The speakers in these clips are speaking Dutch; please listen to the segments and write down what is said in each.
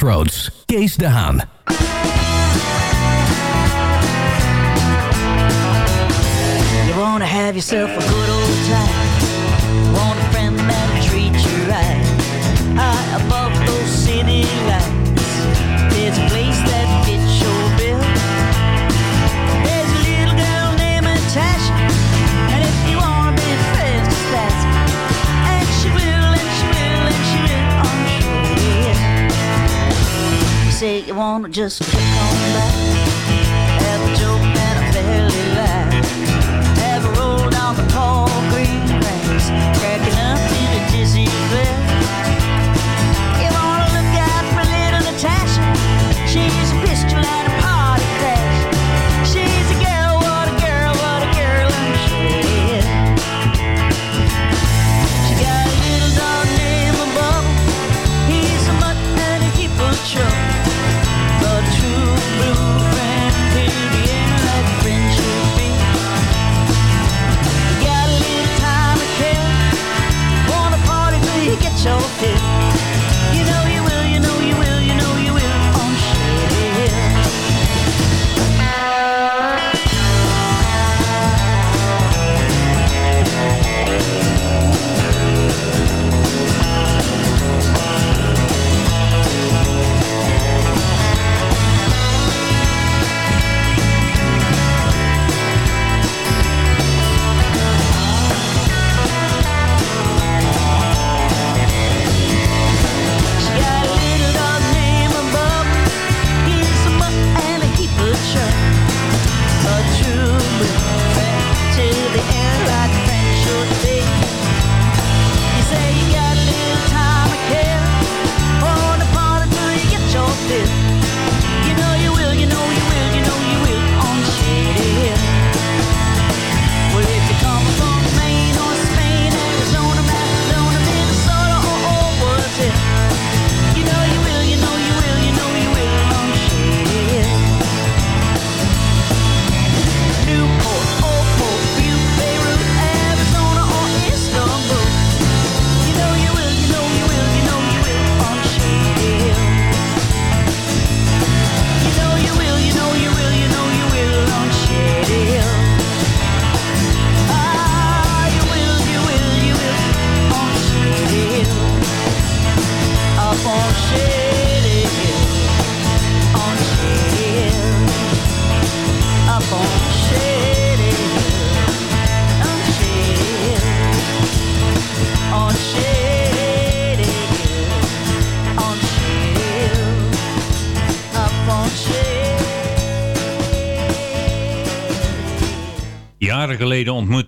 Crossroads. Kees de Haan. You wanna have yourself a good old time. Want a friend that'll treat you right. High above those city lights. There's a place say you wanna just kick on back. Have a joke and a fairly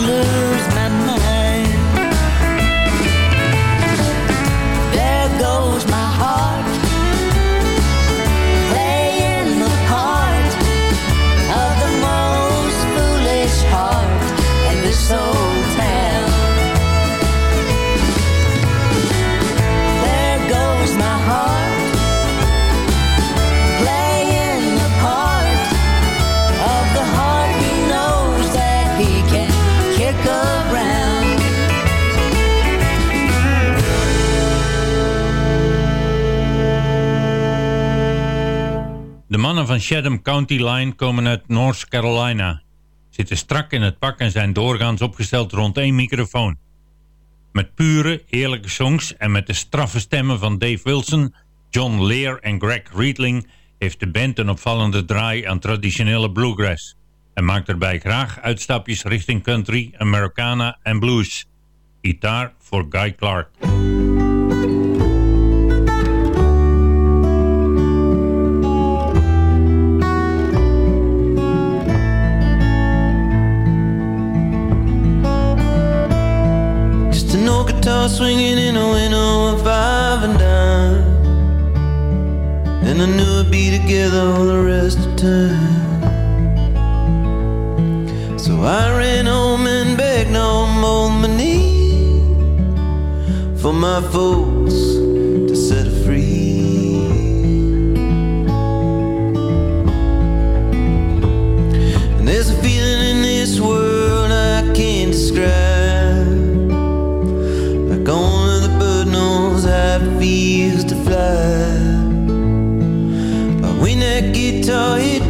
blue van Chatham County Line komen uit North Carolina. Zitten strak in het pak en zijn doorgaans opgesteld rond één microfoon. Met pure, eerlijke songs en met de straffe stemmen van Dave Wilson, John Lear en Greg Riedling heeft de band een opvallende draai aan traditionele bluegrass en maakt erbij graag uitstapjes richting country, Americana en blues. Gitaar voor Guy Clark. Old swinging in a window of five and dime. And I knew we'd be together all the rest of time. So I ran home and begged on my knees for my folks to set free. And there's a feeling in this world I can't describe. so it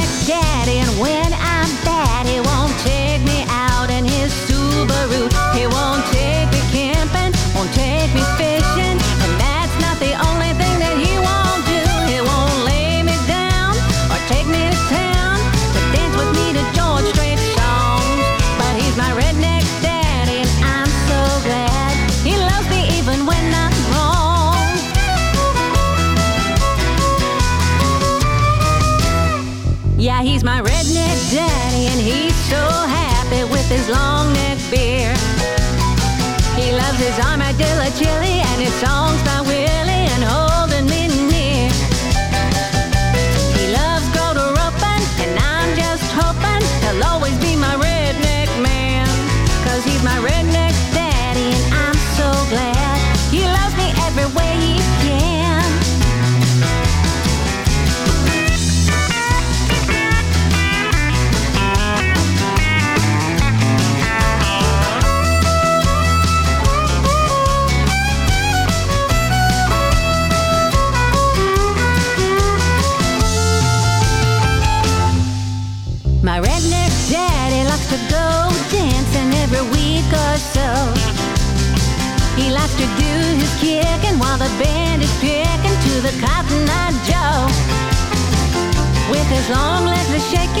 the shaking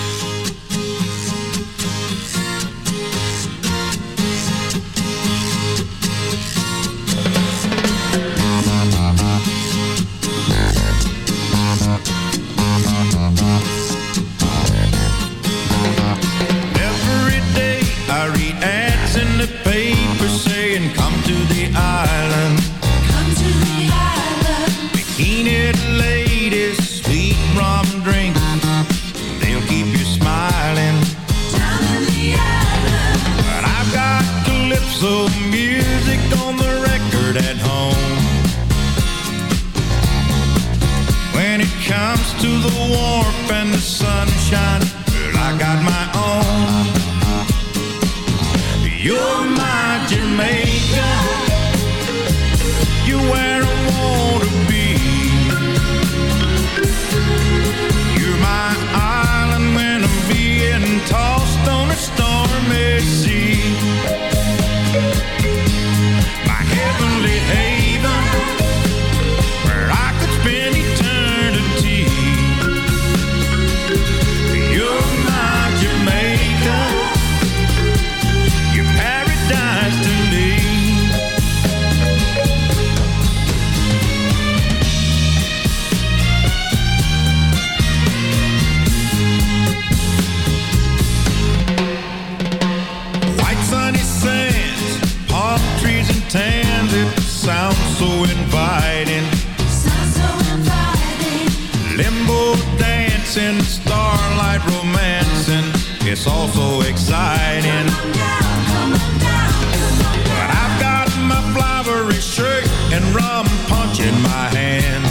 in my hand.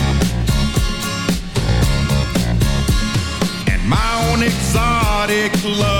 And my own exotic love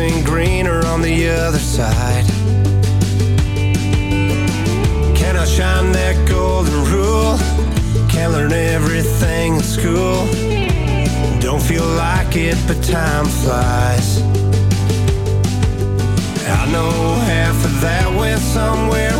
Ain't greener on the other side. Cannot shine that golden rule. Can't learn everything in school. Don't feel like it, but time flies. I know half of that went somewhere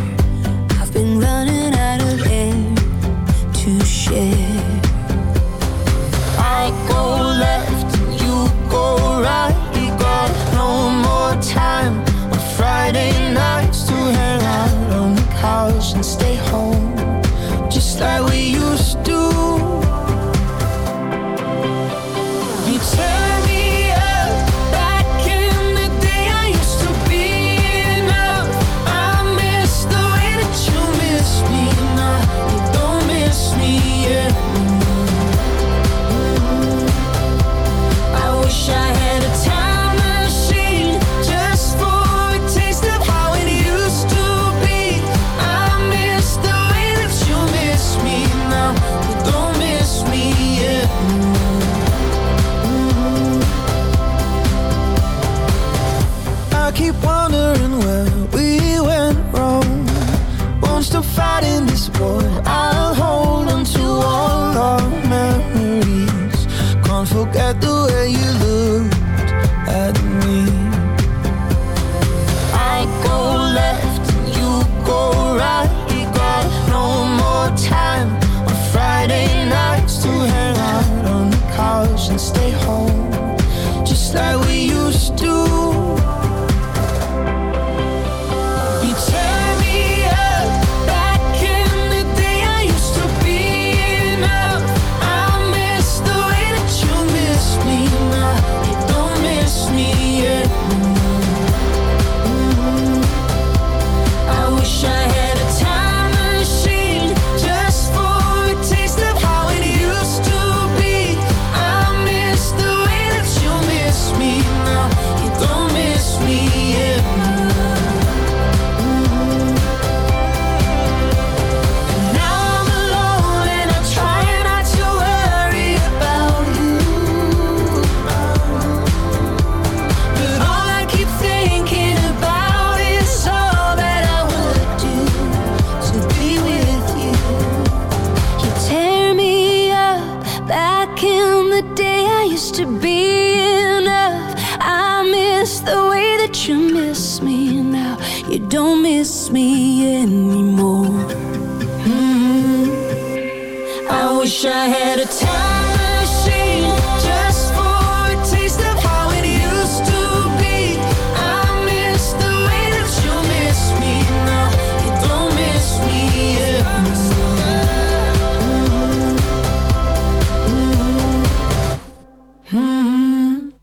Er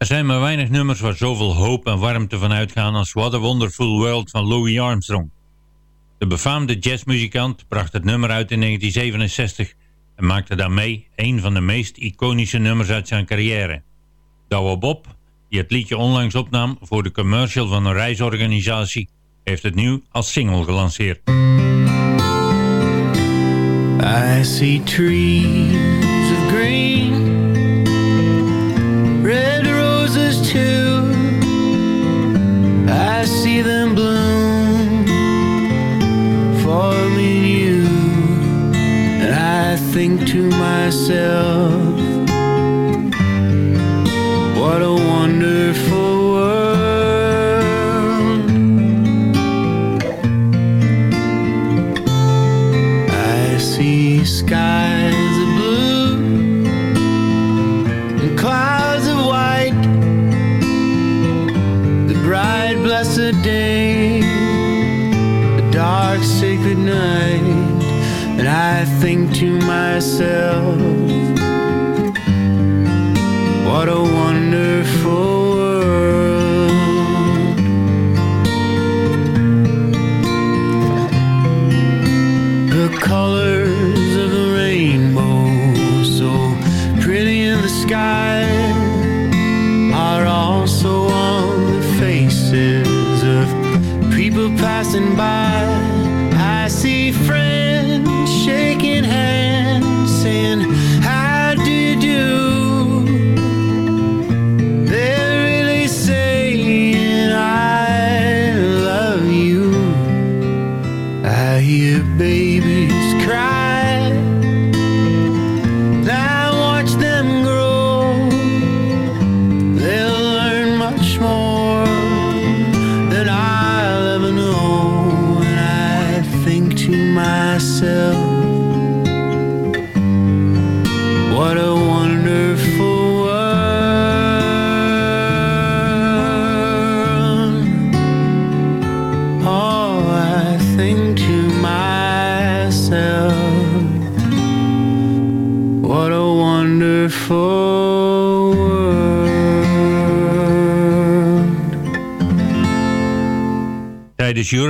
zijn maar weinig nummers waar zoveel hoop en warmte van uitgaan als What a Wonderful World van Louis Armstrong. De befaamde jazzmuzikant bracht het nummer uit in 1967 en maakte daarmee een van de meest iconische nummers uit zijn carrière. Douwe Bob, die het liedje onlangs opnam voor de commercial van een reisorganisatie, heeft het nu als single gelanceerd. I see trees of green, red roses too. I see think to myself, myself, myself,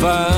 we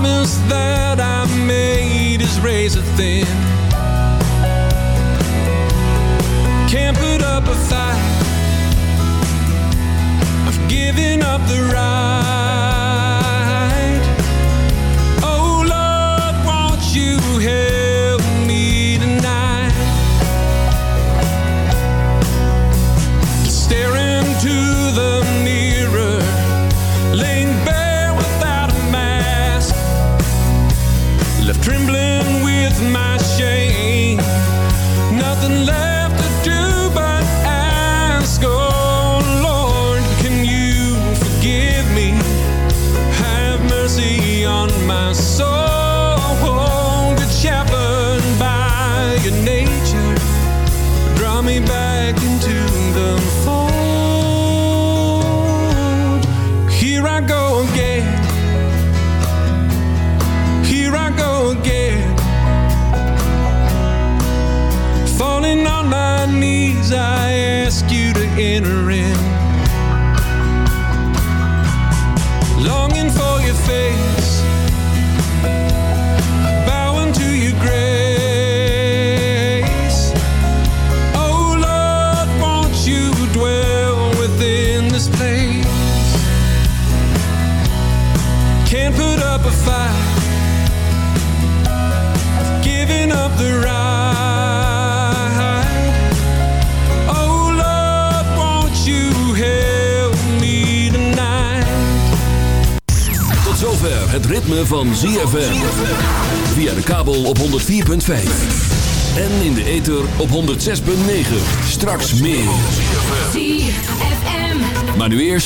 promise that I made is razor thin.